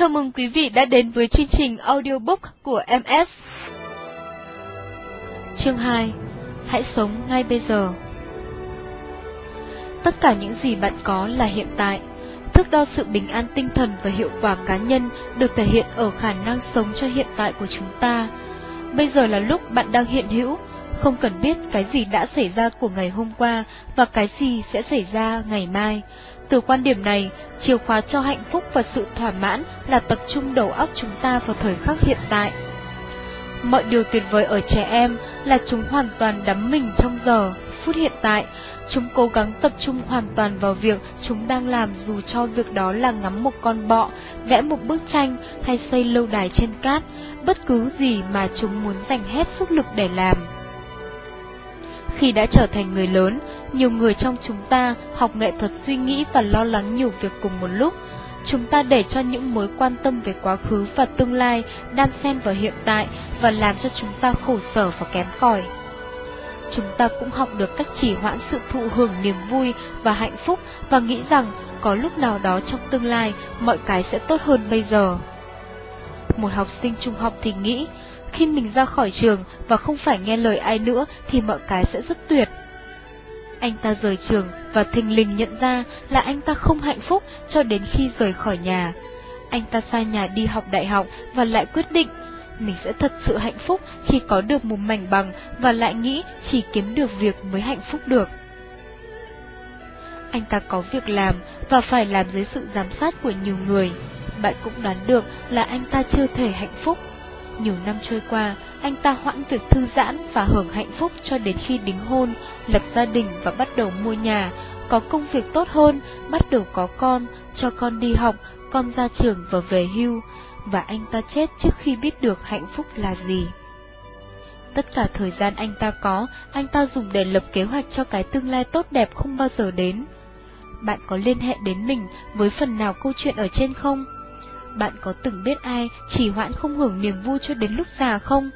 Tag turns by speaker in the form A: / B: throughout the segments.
A: Chào mừng quý vị đã đến với chương trình audiobook của MS. Chương 2 Hãy sống ngay bây giờ Tất cả những gì bạn có là hiện tại. Thước đo sự bình an tinh thần và hiệu quả cá nhân được thể hiện ở khả năng sống cho hiện tại của chúng ta. Bây giờ là lúc bạn đang hiện hữu, không cần biết cái gì đã xảy ra của ngày hôm qua và cái gì sẽ xảy ra ngày mai. Từ quan điểm này, chìa khóa cho hạnh phúc và sự thỏa mãn là tập trung đầu óc chúng ta vào thời khắc hiện tại. Mọi điều tuyệt vời ở trẻ em là chúng hoàn toàn đắm mình trong giờ, phút hiện tại. Chúng cố gắng tập trung hoàn toàn vào việc chúng đang làm dù cho việc đó là ngắm một con bọ, vẽ một bức tranh hay xây lâu đài trên cát, bất cứ gì mà chúng muốn dành hết sức lực để làm. Khi đã trở thành người lớn, nhiều người trong chúng ta học nghệ thuật suy nghĩ và lo lắng nhiều việc cùng một lúc. Chúng ta để cho những mối quan tâm về quá khứ và tương lai đan xen vào hiện tại và làm cho chúng ta khổ sở và kém cỏi. Chúng ta cũng học được cách chỉ hoãn sự thụ hưởng niềm vui và hạnh phúc và nghĩ rằng có lúc nào đó trong tương lai mọi cái sẽ tốt hơn bây giờ. Một học sinh trung học thì nghĩ, khi mình ra khỏi trường và không phải nghe lời ai nữa thì mọi cái sẽ rất tuyệt. Anh ta rời trường và thình lình nhận ra là anh ta không hạnh phúc cho đến khi rời khỏi nhà. Anh ta xa nhà đi học đại học và lại quyết định mình sẽ thật sự hạnh phúc khi có được một mảnh bằng và lại nghĩ chỉ kiếm được việc mới hạnh phúc được. Anh ta có việc làm và phải làm dưới sự giám sát của nhiều người. Bạn cũng đoán được là anh ta chưa thể hạnh phúc. Nhiều năm trôi qua, anh ta hoãn việc thư giãn và hưởng hạnh phúc cho đến khi đính hôn, lập gia đình và bắt đầu mua nhà, có công việc tốt hơn, bắt đầu có con, cho con đi học, con ra trường và về hưu, và anh ta chết trước khi biết được hạnh phúc là gì. Tất cả thời gian anh ta có, anh ta dùng để lập kế hoạch cho cái tương lai tốt đẹp không bao giờ đến. Bạn có liên hệ đến mình với phần nào câu chuyện ở trên không? Bạn có từng biết ai chỉ hoãn không hưởng niềm vui cho đến lúc già không?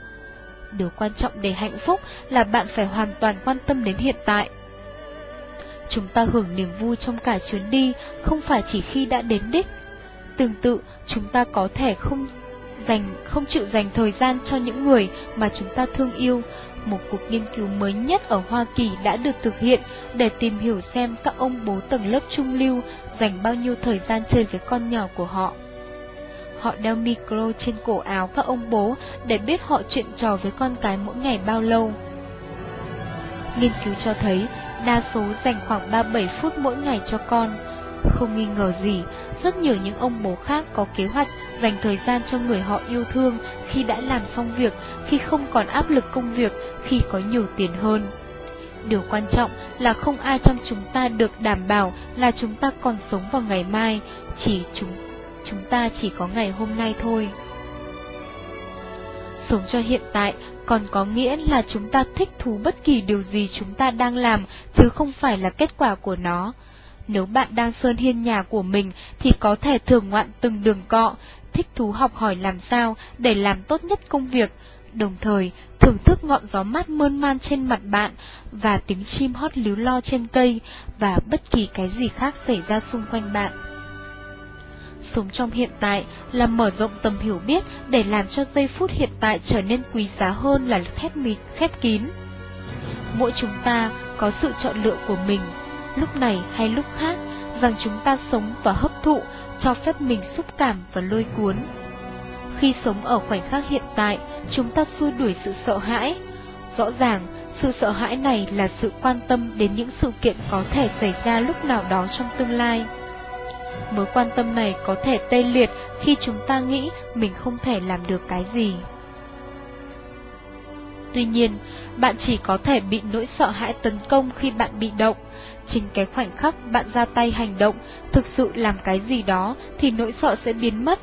A: Điều quan trọng để hạnh phúc là bạn phải hoàn toàn quan tâm đến hiện tại. Chúng ta hưởng niềm vui trong cả chuyến đi, không phải chỉ khi đã đến đích. Tương tự, chúng ta có thể không dành không chịu dành thời gian cho những người mà chúng ta thương yêu. Một cuộc nghiên cứu mới nhất ở Hoa Kỳ đã được thực hiện để tìm hiểu xem các ông bố tầng lớp trung lưu dành bao nhiêu thời gian chơi với con nhỏ của họ. Họ đeo micro trên cổ áo các ông bố để biết họ chuyện trò với con cái mỗi ngày bao lâu. Nghiên cứu cho thấy, đa số dành khoảng 37 phút mỗi ngày cho con. Không nghi ngờ gì, rất nhiều những ông bố khác có kế hoạch dành thời gian cho người họ yêu thương khi đã làm xong việc, khi không còn áp lực công việc, khi có nhiều tiền hơn. Điều quan trọng là không ai trong chúng ta được đảm bảo là chúng ta còn sống vào ngày mai, chỉ chúng chúng ta chỉ có ngày hôm nay thôi. Sống cho hiện tại còn có nghĩa là chúng ta thích thú bất kỳ điều gì chúng ta đang làm, chứ không phải là kết quả của nó. Nếu bạn đang sơn hiên nhà của mình thì có thể thường ngoạn từng đường cọ, thích thú học hỏi làm sao để làm tốt nhất công việc, đồng thời thưởng thức ngọn gió mát mơn man trên mặt bạn và tiếng chim hót líu lo trên cây và bất kỳ cái gì khác xảy ra xung quanh bạn. Sống trong hiện tại là mở rộng tầm hiểu biết để làm cho giây phút hiện tại trở nên quý giá hơn là khép mịt, khép kín. Mỗi chúng ta có sự chọn lựa của mình, lúc này hay lúc khác, rằng chúng ta sống và hấp thụ, cho phép mình xúc cảm và lôi cuốn. Khi sống ở khoảnh khắc hiện tại, chúng ta xua đuổi sự sợ hãi. Rõ ràng, sự sợ hãi này là sự quan tâm đến những sự kiện có thể xảy ra lúc nào đó trong tương lai. Mối quan tâm này có thể tê liệt khi chúng ta nghĩ mình không thể làm được cái gì. Tuy nhiên, bạn chỉ có thể bị nỗi sợ hãi tấn công khi bạn bị động. Chính cái khoảnh khắc bạn ra tay hành động, thực sự làm cái gì đó thì nỗi sợ sẽ biến mất.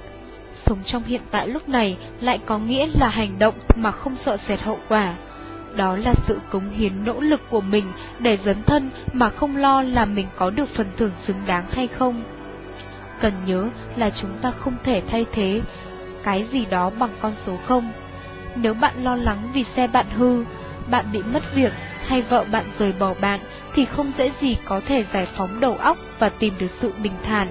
A: Sống trong hiện tại lúc này lại có nghĩa là hành động mà không sợ sệt hậu quả. Đó là sự cống hiến nỗ lực của mình để dấn thân mà không lo là mình có được phần thưởng xứng đáng hay không. Cần nhớ là chúng ta không thể thay thế cái gì đó bằng con số không. Nếu bạn lo lắng vì xe bạn hư, bạn bị mất việc hay vợ bạn rời bỏ bạn thì không dễ gì có thể giải phóng đầu óc và tìm được sự bình thản.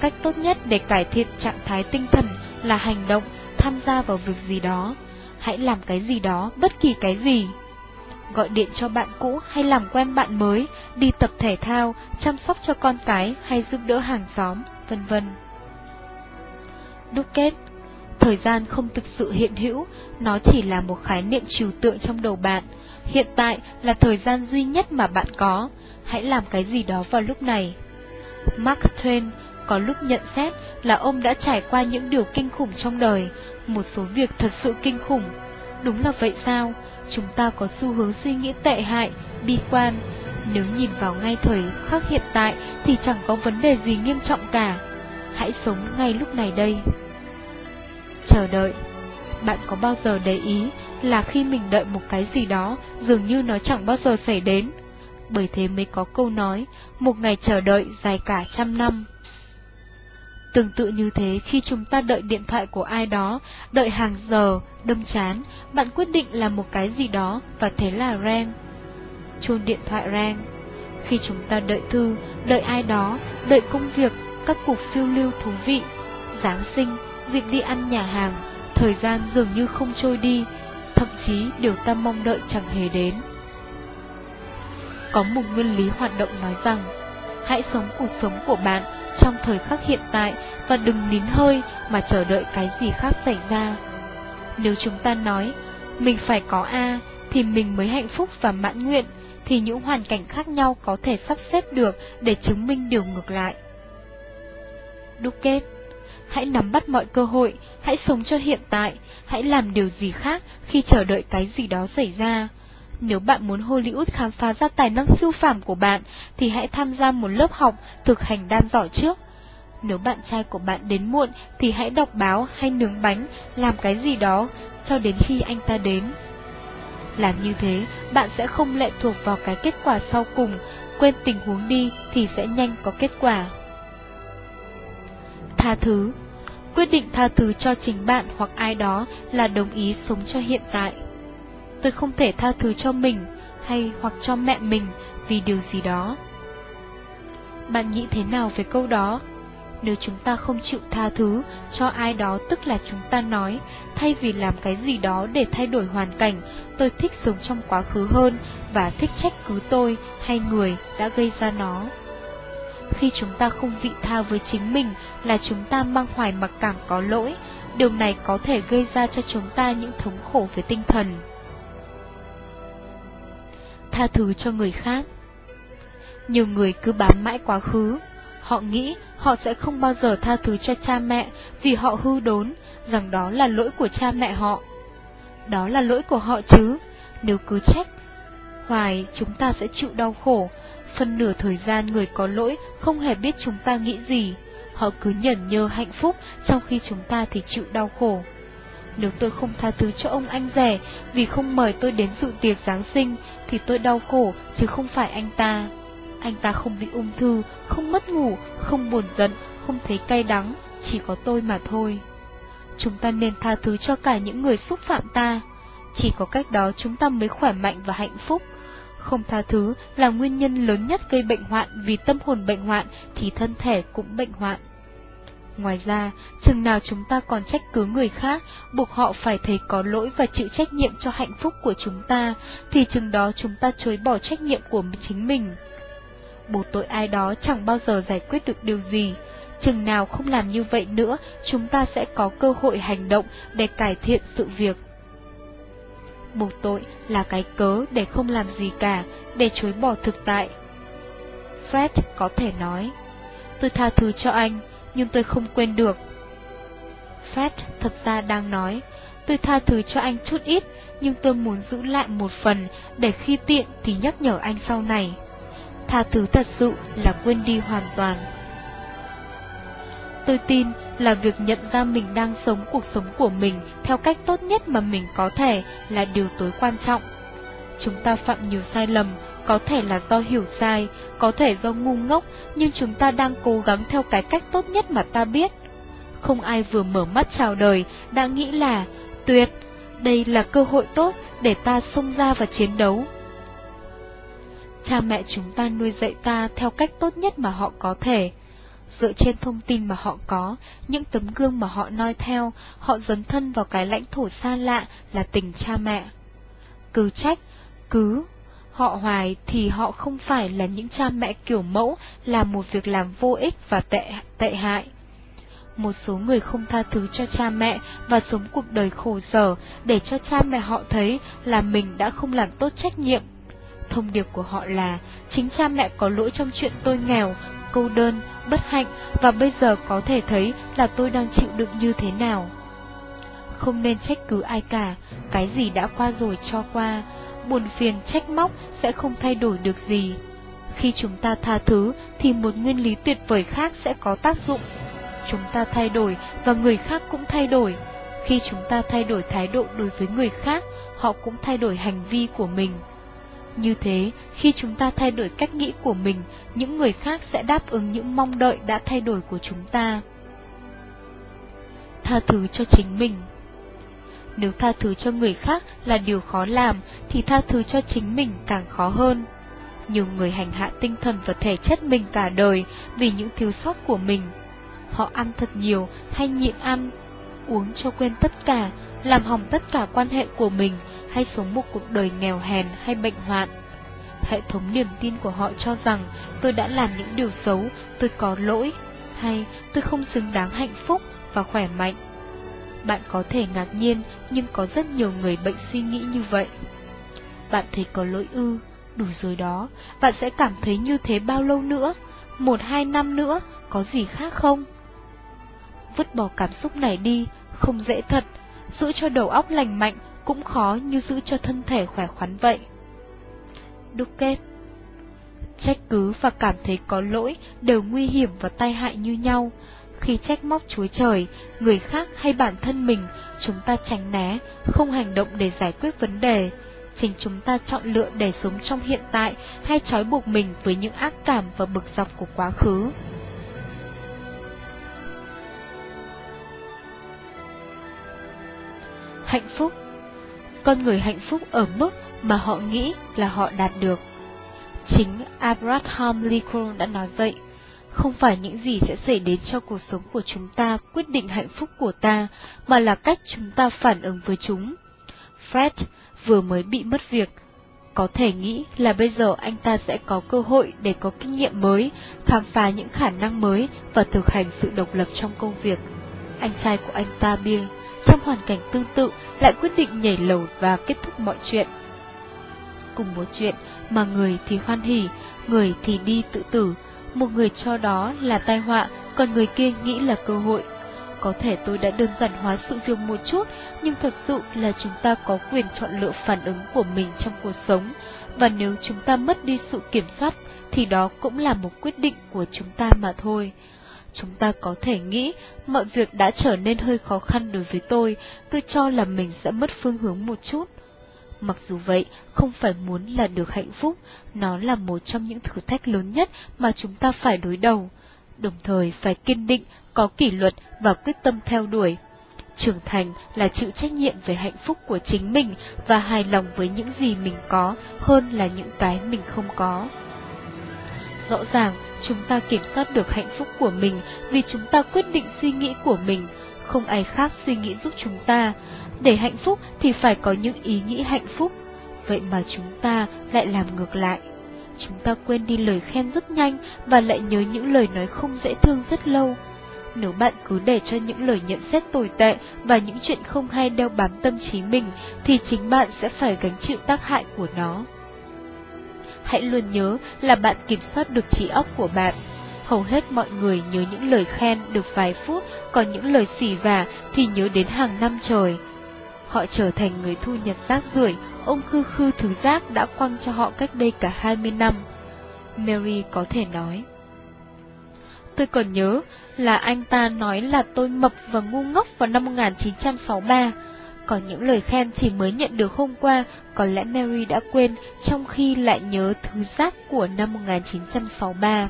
A: cách tốt nhất để cải thiện trạng thái tinh thần là hành động, tham gia vào việc gì đó. Hãy làm cái gì đó, bất kỳ cái gì. Gọi điện cho bạn cũ hay làm quen bạn mới, đi tập thể thao, chăm sóc cho con cái hay giúp đỡ hàng xóm, vân vân. Đúc kết Thời gian không thực sự hiện hữu, nó chỉ là một khái niệm trừu tượng trong đầu bạn. Hiện tại là thời gian duy nhất mà bạn có, hãy làm cái gì đó vào lúc này. Mark Twain có lúc nhận xét là ông đã trải qua những điều kinh khủng trong đời, một số việc thật sự kinh khủng. Đúng là vậy sao? Chúng ta có xu hướng suy nghĩ tệ hại, bi quan. Nếu nhìn vào ngay thời khắc hiện tại thì chẳng có vấn đề gì nghiêm trọng cả. Hãy sống ngay lúc này đây. Chờ đợi Bạn có bao giờ để ý là khi mình đợi một cái gì đó, dường như nó chẳng bao giờ xảy đến? Bởi thế mới có câu nói, một ngày chờ đợi dài cả trăm năm. Tương tự như thế khi chúng ta đợi điện thoại của ai đó, đợi hàng giờ, đâm chán, bạn quyết định làm một cái gì đó và thế là rang. Chuông điện thoại rang. Khi chúng ta đợi thư, đợi ai đó, đợi công việc, các cuộc phiêu lưu thú vị, Giáng sinh, dịp đi ăn nhà hàng, thời gian dường như không trôi đi, thậm chí điều ta mong đợi chẳng hề đến. Có một nguyên lý hoạt động nói rằng, hãy sống cuộc sống của bạn trong thời khắc hiện tại và đừng nín hơi mà chờ đợi cái gì khác xảy ra. Nếu chúng ta nói, mình phải có A thì mình mới hạnh phúc và mãn nguyện, thì những hoàn cảnh khác nhau có thể sắp xếp được để chứng minh điều ngược lại. Đúc kết Hãy nắm bắt mọi cơ hội, hãy sống cho hiện tại, hãy làm điều gì khác khi chờ đợi cái gì đó xảy ra. Nếu bạn muốn Hollywood khám phá ra tài năng siêu phàm của bạn, thì hãy tham gia một lớp học thực hành đan giỏi trước. Nếu bạn trai của bạn đến muộn, thì hãy đọc báo hay nướng bánh, làm cái gì đó, cho đến khi anh ta đến. Làm như thế, bạn sẽ không lệ thuộc vào cái kết quả sau cùng, quên tình huống đi thì sẽ nhanh có kết quả. Tha thứ Quyết định tha thứ cho chính bạn hoặc ai đó là đồng ý sống cho hiện tại. Tôi không thể tha thứ cho mình hay hoặc cho mẹ mình vì điều gì đó. Bạn nghĩ thế nào về câu đó? Nếu chúng ta không chịu tha thứ cho ai đó tức là chúng ta nói, thay vì làm cái gì đó để thay đổi hoàn cảnh, tôi thích sống trong quá khứ hơn và thích trách cứ tôi hay người đã gây ra nó. Khi chúng ta không vị tha với chính mình là chúng ta mang hoài mặc cảm có lỗi, điều này có thể gây ra cho chúng ta những thống khổ về tinh thần. Tha thứ cho người khác Nhiều người cứ bám mãi quá khứ, họ nghĩ họ sẽ không bao giờ tha thứ cho cha mẹ vì họ hư đốn, rằng đó là lỗi của cha mẹ họ. Đó là lỗi của họ chứ, nếu cứ trách, hoài chúng ta sẽ chịu đau khổ, Phân nửa thời gian người có lỗi không hề biết chúng ta nghĩ gì. Họ cứ nhẩn nhơ hạnh phúc trong khi chúng ta thì chịu đau khổ. Nếu tôi không tha thứ cho ông anh rẻ vì không mời tôi đến dự tiệc Giáng sinh thì tôi đau khổ chứ không phải anh ta. Anh ta không bị ung thư, không mất ngủ, không buồn giận, không thấy cay đắng, chỉ có tôi mà thôi. Chúng ta nên tha thứ cho cả những người xúc phạm ta. Chỉ có cách đó chúng ta mới khỏe mạnh và hạnh phúc. Không tha thứ là nguyên nhân lớn nhất gây bệnh hoạn vì tâm hồn bệnh hoạn thì thân thể cũng bệnh hoạn. Ngoài ra, chừng nào chúng ta còn trách cứ người khác, buộc họ phải thấy có lỗi và chịu trách nhiệm cho hạnh phúc của chúng ta, thì chừng đó chúng ta chối bỏ trách nhiệm của chính mình. Buộc tội ai đó chẳng bao giờ giải quyết được điều gì. Chừng nào không làm như vậy nữa, chúng ta sẽ có cơ hội hành động để cải thiện sự việc buộc tội là cái cớ để không làm gì cả, để chối bỏ thực tại. Fred có thể nói, tôi tha thứ cho anh, nhưng tôi không quên được. Fred thật ra đang nói, tôi tha thứ cho anh chút ít, nhưng tôi muốn giữ lại một phần để khi tiện thì nhắc nhở anh sau này. Tha thứ thật sự là quên đi hoàn toàn. Tôi tin là việc nhận ra mình đang sống cuộc sống của mình theo cách tốt nhất mà mình có thể là điều tối quan trọng. Chúng ta phạm nhiều sai lầm, có thể là do hiểu sai, có thể do ngu ngốc, nhưng chúng ta đang cố gắng theo cái cách tốt nhất mà ta biết. Không ai vừa mở mắt chào đời đã nghĩ là, tuyệt, đây là cơ hội tốt để ta xông ra và chiến đấu. Cha mẹ chúng ta nuôi dạy ta theo cách tốt nhất mà họ có thể. Dựa trên thông tin mà họ có, những tấm gương mà họ noi theo, họ dấn thân vào cái lãnh thổ xa lạ là tình cha mẹ. Cứ trách, cứ họ hoài thì họ không phải là những cha mẹ kiểu mẫu, là một việc làm vô ích và tệ, tệ hại. Một số người không tha thứ cho cha mẹ và sống cuộc đời khổ sở để cho cha mẹ họ thấy là mình đã không làm tốt trách nhiệm. Thông điệp của họ là chính cha mẹ có lỗi trong chuyện tôi nghèo, cô đơn, bất hạnh và bây giờ có thể thấy là tôi đang chịu đựng như thế nào. Không nên trách cứ ai cả, cái gì đã qua rồi cho qua, buồn phiền trách móc sẽ không thay đổi được gì. Khi chúng ta tha thứ thì một nguyên lý tuyệt vời khác sẽ có tác dụng. Chúng ta thay đổi và người khác cũng thay đổi. Khi chúng ta thay đổi thái độ đối với người khác, họ cũng thay đổi hành vi của mình. Như thế, khi chúng ta thay đổi cách nghĩ của mình, những người khác sẽ đáp ứng những mong đợi đã thay đổi của chúng ta. Tha thứ cho chính mình nếu tha thứ cho người khác là điều khó làm, thì tha thứ cho chính mình càng khó hơn. Nhiều người hành hạ tinh thần và thể chất mình cả đời vì những thiếu sót của mình. Họ ăn thật nhiều hay nhịn ăn, uống cho quên tất cả, làm hỏng tất cả quan hệ của mình, hay sống một cuộc đời nghèo hèn hay bệnh hoạn. Hệ thống niềm tin của họ cho rằng tôi đã làm những điều xấu, tôi có lỗi, hay tôi không xứng đáng hạnh phúc và khỏe mạnh. Bạn có thể ngạc nhiên, nhưng có rất nhiều người bệnh suy nghĩ như vậy. Bạn thấy có lỗi ư, đủ rồi đó, bạn sẽ cảm thấy như thế bao lâu nữa? Một hai năm nữa, có gì khác không? Vứt bỏ cảm xúc này đi, không dễ thật, giữ cho đầu óc lành mạnh cũng khó như giữ cho thân thể khỏe khoắn vậy. Đúc kết Trách cứ và cảm thấy có lỗi đều nguy hiểm và tai hại như nhau. Khi trách móc Chúa Trời, người khác hay bản thân mình, chúng ta tránh né, không hành động để giải quyết vấn đề. Chính chúng ta chọn lựa để sống trong hiện tại hay trói buộc mình với những ác cảm và bực dọc của quá khứ. Hạnh phúc con người hạnh phúc ở mức mà họ nghĩ là họ đạt được. Chính Abraham Lincoln đã nói vậy. Không phải những gì sẽ xảy đến cho cuộc sống của chúng ta quyết định hạnh phúc của ta, mà là cách chúng ta phản ứng với chúng. Fred vừa mới bị mất việc. Có thể nghĩ là bây giờ anh ta sẽ có cơ hội để có kinh nghiệm mới, khám phá những khả năng mới và thực hành sự độc lập trong công việc. Anh trai của anh ta Bill trong hoàn cảnh tương tự lại quyết định nhảy lầu và kết thúc mọi chuyện. Cùng một chuyện mà người thì hoan hỉ, người thì đi tự tử, một người cho đó là tai họa, còn người kia nghĩ là cơ hội. Có thể tôi đã đơn giản hóa sự việc một chút, nhưng thật sự là chúng ta có quyền chọn lựa phản ứng của mình trong cuộc sống, và nếu chúng ta mất đi sự kiểm soát, thì đó cũng là một quyết định của chúng ta mà thôi. Chúng ta có thể nghĩ, mọi việc đã trở nên hơi khó khăn đối với tôi, tôi cho là mình sẽ mất phương hướng một chút. Mặc dù vậy, không phải muốn là được hạnh phúc, nó là một trong những thử thách lớn nhất mà chúng ta phải đối đầu. Đồng thời phải kiên định, có kỷ luật và quyết tâm theo đuổi. Trưởng thành là chịu trách nhiệm về hạnh phúc của chính mình và hài lòng với những gì mình có hơn là những cái mình không có. Rõ ràng, chúng ta kiểm soát được hạnh phúc của mình vì chúng ta quyết định suy nghĩ của mình, không ai khác suy nghĩ giúp chúng ta. Để hạnh phúc thì phải có những ý nghĩ hạnh phúc, vậy mà chúng ta lại làm ngược lại. Chúng ta quên đi lời khen rất nhanh và lại nhớ những lời nói không dễ thương rất lâu. Nếu bạn cứ để cho những lời nhận xét tồi tệ và những chuyện không hay đeo bám tâm trí mình, thì chính bạn sẽ phải gánh chịu tác hại của nó hãy luôn nhớ là bạn kiểm soát được trí óc của bạn. Hầu hết mọi người nhớ những lời khen được vài phút, còn những lời xỉ vả thì nhớ đến hàng năm trời. Họ trở thành người thu nhặt rác rưởi, ông khư khư thứ rác đã quăng cho họ cách đây cả 20 năm. Mary có thể nói. Tôi còn nhớ là anh ta nói là tôi mập và ngu ngốc vào năm 1963. Còn những lời khen chỉ mới nhận được hôm qua, có lẽ Mary đã quên, trong khi lại nhớ thứ giác của năm 1963.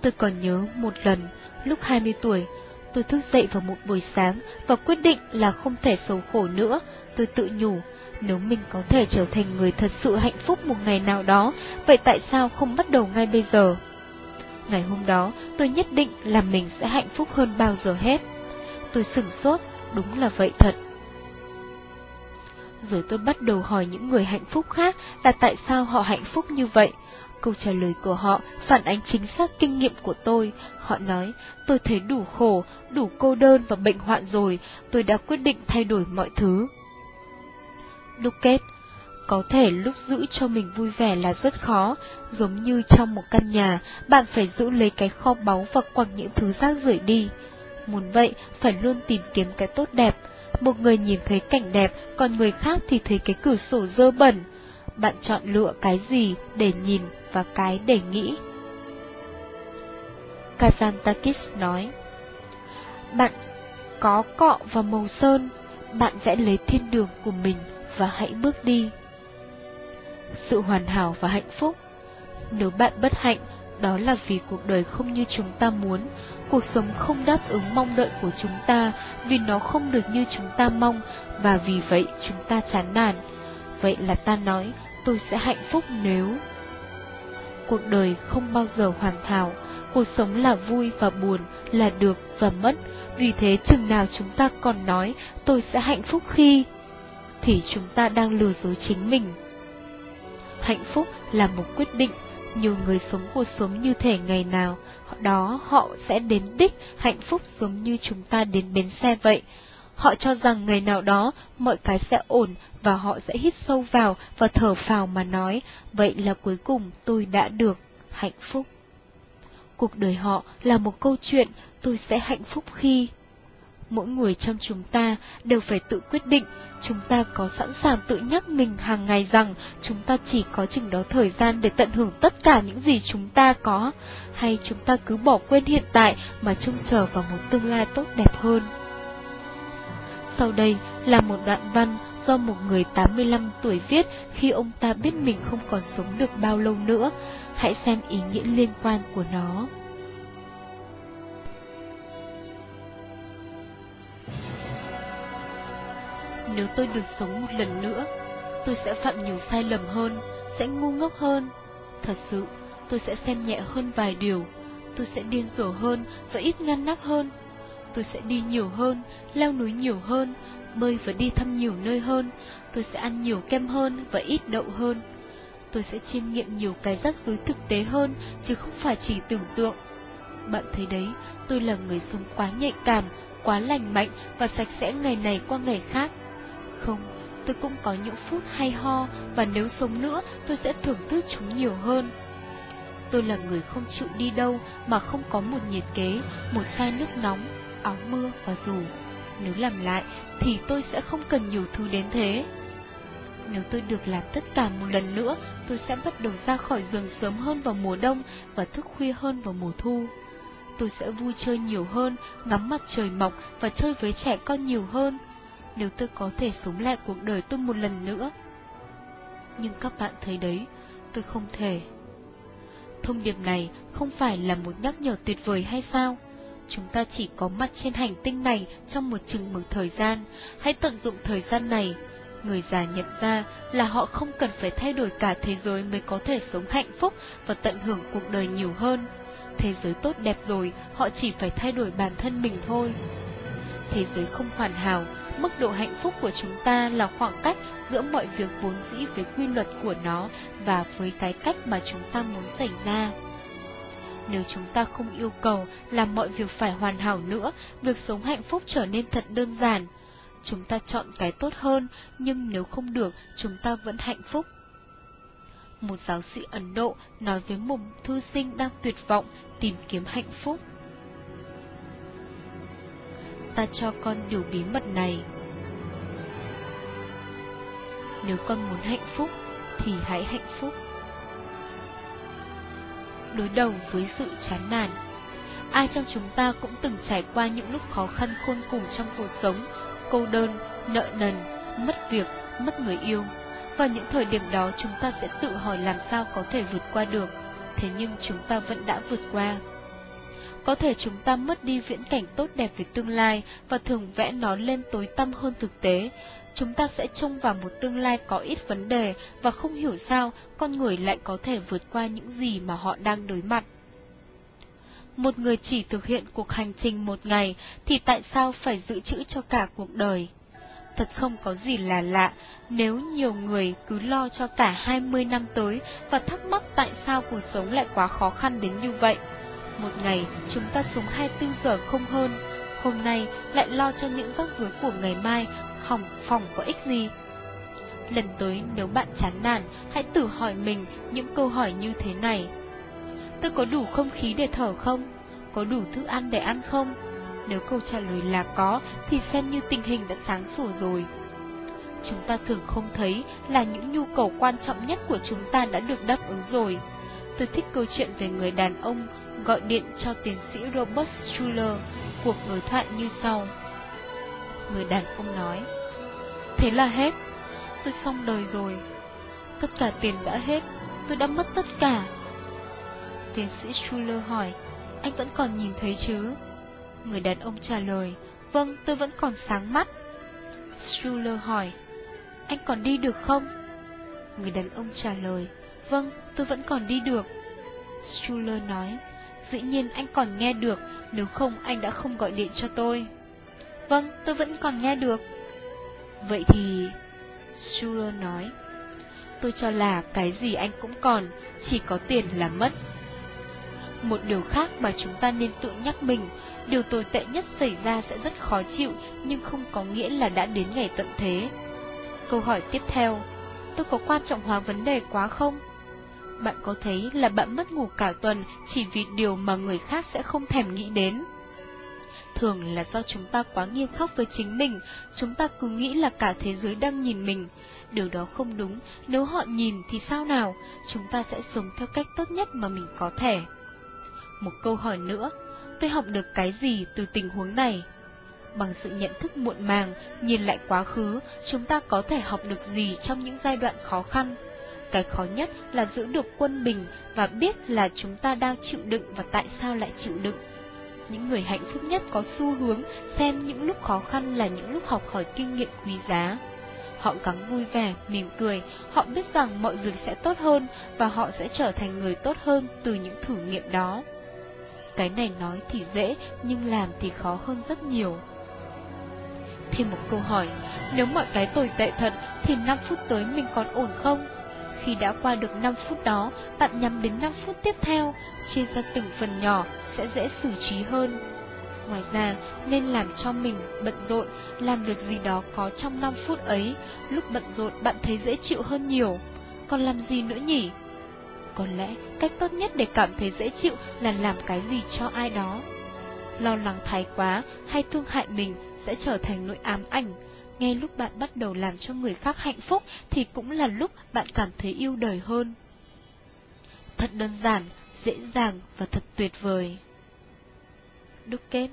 A: Tôi còn nhớ một lần, lúc 20 tuổi, tôi thức dậy vào một buổi sáng và quyết định là không thể xấu khổ nữa. Tôi tự nhủ, nếu mình có thể trở thành người thật sự hạnh phúc một ngày nào đó, vậy tại sao không bắt đầu ngay bây giờ? Ngày hôm đó, tôi nhất định là mình sẽ hạnh phúc hơn bao giờ hết. Tôi sửng sốt, đúng là vậy thật. Rồi tôi bắt đầu hỏi những người hạnh phúc khác là tại sao họ hạnh phúc như vậy. Câu trả lời của họ phản ánh chính xác kinh nghiệm của tôi. Họ nói, tôi thấy đủ khổ, đủ cô đơn và bệnh hoạn rồi, tôi đã quyết định thay đổi mọi thứ. Đúc kết Có thể lúc giữ cho mình vui vẻ là rất khó, giống như trong một căn nhà, bạn phải giữ lấy cái kho báu và quăng những thứ rác rưởi đi. Muốn vậy, phải luôn tìm kiếm cái tốt đẹp. Một người nhìn thấy cảnh đẹp, còn người khác thì thấy cái cửa sổ dơ bẩn. Bạn chọn lựa cái gì để nhìn và cái để nghĩ. Kazantakis nói Bạn có cọ và màu sơn, bạn vẽ lấy thiên đường của mình và hãy bước đi. Sự hoàn hảo và hạnh phúc Nếu bạn bất hạnh, đó là vì cuộc đời không như chúng ta muốn, cuộc sống không đáp ứng mong đợi của chúng ta, vì nó không được như chúng ta mong, và vì vậy chúng ta chán nản. Vậy là ta nói, tôi sẽ hạnh phúc nếu... Cuộc đời không bao giờ hoàn hảo, cuộc sống là vui và buồn, là được và mất, vì thế chừng nào chúng ta còn nói tôi sẽ hạnh phúc khi, thì chúng ta đang lừa dối chính mình. Hạnh phúc là một quyết định, nhiều người sống cuộc sống như thể ngày nào, đó họ sẽ đến đích hạnh phúc giống như chúng ta đến bến xe vậy. Họ cho rằng ngày nào đó mọi cái sẽ ổn và họ sẽ hít sâu vào và thở phào mà nói, vậy là cuối cùng tôi đã được hạnh phúc. Cuộc đời họ là một câu chuyện tôi sẽ hạnh phúc khi... Mỗi người trong chúng ta đều phải tự quyết định, chúng ta có sẵn sàng tự nhắc mình hàng ngày rằng chúng ta chỉ có chừng đó thời gian để tận hưởng tất cả những gì chúng ta có, hay chúng ta cứ bỏ quên hiện tại mà trông chờ vào một tương lai tốt đẹp hơn. Sau đây là một đoạn văn do một người 85 tuổi viết khi ông ta biết mình không còn sống được bao lâu nữa. Hãy xem ý nghĩa liên quan của nó. Nếu tôi được sống một lần nữa, tôi sẽ phạm nhiều sai lầm hơn, sẽ ngu ngốc hơn. Thật sự, tôi sẽ xem nhẹ hơn vài điều, tôi sẽ điên rồ hơn và ít ngăn nắp hơn. Tôi sẽ đi nhiều hơn, leo núi nhiều hơn, bơi và đi thăm nhiều nơi hơn, tôi sẽ ăn nhiều kem hơn và ít đậu hơn. Tôi sẽ chiêm nghiệm nhiều cái rắc rối thực tế hơn, chứ không phải chỉ tưởng tượng. Bạn thấy đấy, tôi là người sống quá nhạy cảm, quá lành mạnh và sạch sẽ ngày này qua ngày khác. Không, tôi cũng có những phút hay ho, và nếu sống nữa, tôi sẽ thưởng thức chúng nhiều hơn. Tôi là người không chịu đi đâu mà không có một nhiệt kế, một chai nước nóng, áo mưa và dù. Nếu làm lại, thì tôi sẽ không cần nhiều thứ đến thế. Nếu tôi được làm tất cả một lần nữa, tôi sẽ bắt đầu ra khỏi giường sớm hơn vào mùa đông và thức khuya hơn vào mùa thu. Tôi sẽ vui chơi nhiều hơn, ngắm mặt trời mọc và chơi với trẻ con nhiều hơn. Nếu tôi có thể sống lại cuộc đời tôi một lần nữa. Nhưng các bạn thấy đấy, tôi không thể. Thông điệp này không phải là một nhắc nhở tuyệt vời hay sao? Chúng ta chỉ có mặt trên hành tinh này trong một chừng mực thời gian, hãy tận dụng thời gian này. Người già nhận ra là họ không cần phải thay đổi cả thế giới mới có thể sống hạnh phúc và tận hưởng cuộc đời nhiều hơn. Thế giới tốt đẹp rồi, họ chỉ phải thay đổi bản thân mình thôi. Thế giới không hoàn hảo, mức độ hạnh phúc của chúng ta là khoảng cách giữa mọi việc vốn dĩ với quy luật của nó và với cái cách mà chúng ta muốn xảy ra. Nếu chúng ta không yêu cầu làm mọi việc phải hoàn hảo nữa, việc sống hạnh phúc trở nên thật đơn giản. Chúng ta chọn cái tốt hơn, nhưng nếu không được, chúng ta vẫn hạnh phúc. Một giáo sĩ Ấn Độ nói với một thư sinh đang tuyệt vọng tìm kiếm hạnh phúc. Ta cho con điều bí mật này. Nếu con muốn hạnh phúc, thì hãy hạnh phúc đối đầu với sự chán nản. Ai trong chúng ta cũng từng trải qua những lúc khó khăn khôn cùng trong cuộc sống, cô đơn, nợ nần, mất việc, mất người yêu. Vào những thời điểm đó chúng ta sẽ tự hỏi làm sao có thể vượt qua được, thế nhưng chúng ta vẫn đã vượt qua. Có thể chúng ta mất đi viễn cảnh tốt đẹp về tương lai và thường vẽ nó lên tối tăm hơn thực tế, chúng ta sẽ trông vào một tương lai có ít vấn đề và không hiểu sao con người lại có thể vượt qua những gì mà họ đang đối mặt. một người chỉ thực hiện cuộc hành trình một ngày, thì tại sao phải giữ chữ cho cả cuộc đời? Thật không có gì là lạ, nếu nhiều người cứ lo cho cả 20 năm tới và thắc mắc tại sao cuộc sống lại quá khó khăn đến như vậy. Một ngày, chúng ta sống 24 giờ không hơn, hôm nay lại lo cho những rắc rối của ngày mai, hỏng phòng có ích gì? Lần tới nếu bạn chán nản, hãy tự hỏi mình những câu hỏi như thế này. Tôi có đủ không khí để thở không? Có đủ thức ăn để ăn không? Nếu câu trả lời là có, thì xem như tình hình đã sáng sủa rồi. Chúng ta thường không thấy là những nhu cầu quan trọng nhất của chúng ta đã được đáp ứng rồi. Tôi thích câu chuyện về người đàn ông gọi điện cho tiến sĩ Robert Schuller, cuộc đối thoại như sau. Người đàn ông nói, Thế là hết, tôi xong đời rồi. Tất cả tiền đã hết, tôi đã mất tất cả. Tiến sĩ Schuller hỏi, anh vẫn còn nhìn thấy chứ? Người đàn ông trả lời, vâng, tôi vẫn còn sáng mắt. Schuller hỏi, anh còn đi được không? Người đàn ông trả lời, vâng, tôi vẫn còn đi được. Schuller nói, dĩ nhiên anh còn nghe được, nếu không anh đã không gọi điện cho tôi. Vâng, tôi vẫn còn nghe được. Vậy thì... Schuller nói, tôi cho là cái gì anh cũng còn, chỉ có tiền là mất. Một điều khác mà chúng ta nên tự nhắc mình, điều tồi tệ nhất xảy ra sẽ rất khó chịu, nhưng không có nghĩa là đã đến ngày tận thế. Câu hỏi tiếp theo, tôi có quan trọng hóa vấn đề quá không? Bạn có thấy là bạn mất ngủ cả tuần chỉ vì điều mà người khác sẽ không thèm nghĩ đến? Thường là do chúng ta quá nghiêm khắc với chính mình, chúng ta cứ nghĩ là cả thế giới đang nhìn mình. Điều đó không đúng, nếu họ nhìn thì sao nào, chúng ta sẽ sống theo cách tốt nhất mà mình có thể. Một câu hỏi nữa, tôi học được cái gì từ tình huống này? Bằng sự nhận thức muộn màng, nhìn lại quá khứ, chúng ta có thể học được gì trong những giai đoạn khó khăn? Cái khó nhất là giữ được quân bình và biết là chúng ta đang chịu đựng và tại sao lại chịu đựng. Những người hạnh phúc nhất có xu hướng xem những lúc khó khăn là những lúc học hỏi kinh nghiệm quý giá. Họ gắng vui vẻ, mỉm cười, họ biết rằng mọi việc sẽ tốt hơn và họ sẽ trở thành người tốt hơn từ những thử nghiệm đó. Cái này nói thì dễ, nhưng làm thì khó hơn rất nhiều. Thêm một câu hỏi, nếu mọi cái tồi tệ thật, thì 5 phút tới mình còn ổn không? Khi đã qua được 5 phút đó, bạn nhắm đến 5 phút tiếp theo, chia ra từng phần nhỏ sẽ dễ xử trí hơn. Ngoài ra, nên làm cho mình bận rộn, làm việc gì đó có trong 5 phút ấy, lúc bận rộn bạn thấy dễ chịu hơn nhiều. Còn làm gì nữa nhỉ? Có lẽ cách tốt nhất để cảm thấy dễ chịu là làm cái gì cho ai đó. Lo lắng thái quá hay thương hại mình sẽ trở thành nỗi ám ảnh. Ngay lúc bạn bắt đầu làm cho người khác hạnh phúc thì cũng là lúc bạn cảm thấy yêu đời hơn. Thật đơn giản, dễ dàng và thật tuyệt vời. Đúc kết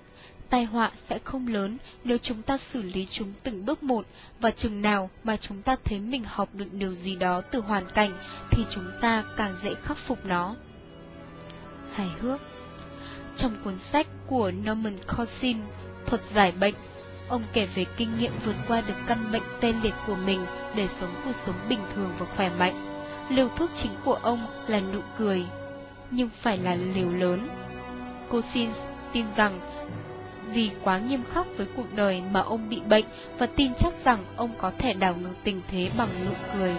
A: tai họa sẽ không lớn nếu chúng ta xử lý chúng từng bước một, và chừng nào mà chúng ta thấy mình học được điều gì đó từ hoàn cảnh, thì chúng ta càng dễ khắc phục nó. Hài hước Trong cuốn sách của Norman Cousin, Thuật giải bệnh, ông kể về kinh nghiệm vượt qua được căn bệnh tê liệt của mình để sống cuộc sống bình thường và khỏe mạnh. Liều thuốc chính của ông là nụ cười, nhưng phải là liều lớn. Cô xin tin rằng vì quá nghiêm khắc với cuộc đời mà ông bị bệnh và tin chắc rằng ông có thể đảo ngược tình thế bằng nụ cười.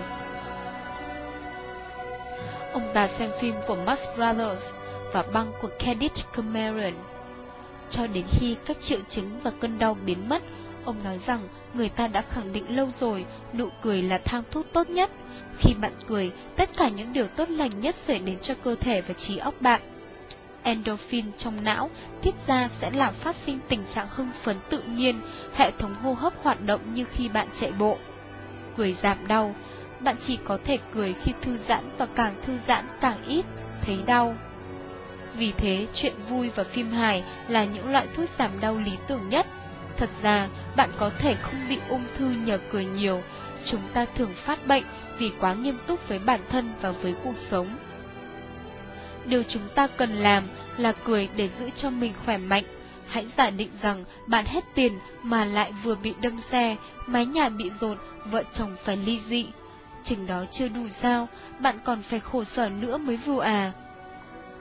A: Ông ta xem phim của Max Brothers và băng của Kenneth Cameron. Cho đến khi các triệu chứng và cơn đau biến mất, ông nói rằng người ta đã khẳng định lâu rồi nụ cười là thang thuốc tốt nhất. Khi bạn cười, tất cả những điều tốt lành nhất xảy đến cho cơ thể và trí óc bạn endorphin trong não tiết ra sẽ làm phát sinh tình trạng hưng phấn tự nhiên, hệ thống hô hấp hoạt động như khi bạn chạy bộ. Cười giảm đau, bạn chỉ có thể cười khi thư giãn và càng thư giãn càng ít, thấy đau. Vì thế, chuyện vui và phim hài là những loại thuốc giảm đau lý tưởng nhất. Thật ra, bạn có thể không bị ung thư nhờ cười nhiều, chúng ta thường phát bệnh vì quá nghiêm túc với bản thân và với cuộc sống. Điều chúng ta cần làm là cười để giữ cho mình khỏe mạnh. Hãy giả định rằng bạn hết tiền mà lại vừa bị đâm xe, mái nhà bị rột, vợ chồng phải ly dị. Chừng đó chưa đủ sao, bạn còn phải khổ sở nữa mới vừa à.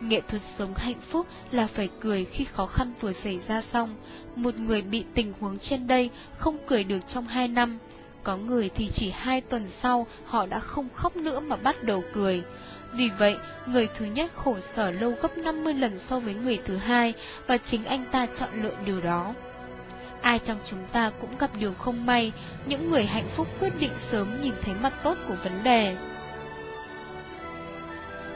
A: Nghệ thuật sống hạnh phúc là phải cười khi khó khăn vừa xảy ra xong. Một người bị tình huống trên đây không cười được trong hai năm. Có người thì chỉ hai tuần sau họ đã không khóc nữa mà bắt đầu cười. Vì vậy, người thứ nhất khổ sở lâu gấp 50 lần so với người thứ hai và chính anh ta chọn lựa điều đó. Ai trong chúng ta cũng gặp điều không may, những người hạnh phúc quyết định sớm nhìn thấy mặt tốt của vấn đề.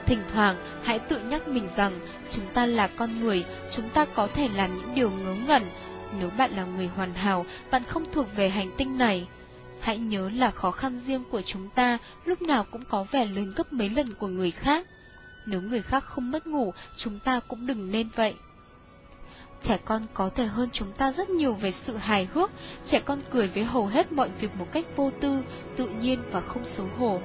A: Thỉnh thoảng, hãy tự nhắc mình rằng, chúng ta là con người, chúng ta có thể làm những điều ngớ ngẩn. Nếu bạn là người hoàn hảo, bạn không thuộc về hành tinh này. Hãy nhớ là khó khăn riêng của chúng ta lúc nào cũng có vẻ lớn gấp mấy lần của người khác. Nếu người khác không mất ngủ, chúng ta cũng đừng nên vậy. Trẻ con có thể hơn chúng ta rất nhiều về sự hài hước, trẻ con cười với hầu hết mọi việc một cách vô tư, tự nhiên và không xấu hổ.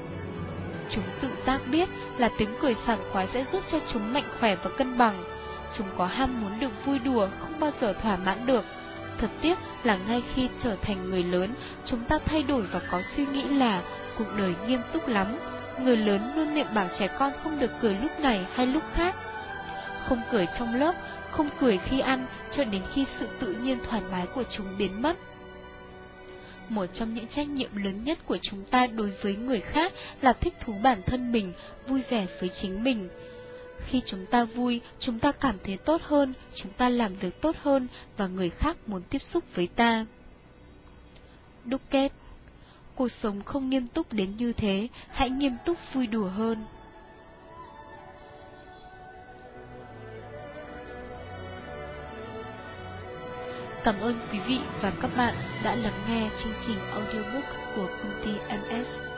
A: Chúng tự giác biết là tiếng cười sảng khoái sẽ giúp cho chúng mạnh khỏe và cân bằng. Chúng có ham muốn được vui đùa, không bao giờ thỏa mãn được. Thật tiếc là ngay khi trở thành người lớn, chúng ta thay đổi và có suy nghĩ là cuộc đời nghiêm túc lắm. Người lớn luôn miệng bảo trẻ con không được cười lúc này hay lúc khác. Không cười trong lớp, không cười khi ăn, cho đến khi sự tự nhiên thoải mái của chúng biến mất. Một trong những trách nhiệm lớn nhất của chúng ta đối với người khác là thích thú bản thân mình, vui vẻ với chính mình. Khi chúng ta vui, chúng ta cảm thấy tốt hơn, chúng ta làm việc tốt hơn và người khác muốn tiếp xúc với ta. Đúc kết Cuộc sống không nghiêm túc đến như thế, hãy nghiêm túc vui đùa hơn. Cảm ơn quý vị và các bạn đã lắng nghe chương trình audiobook của công ty MS.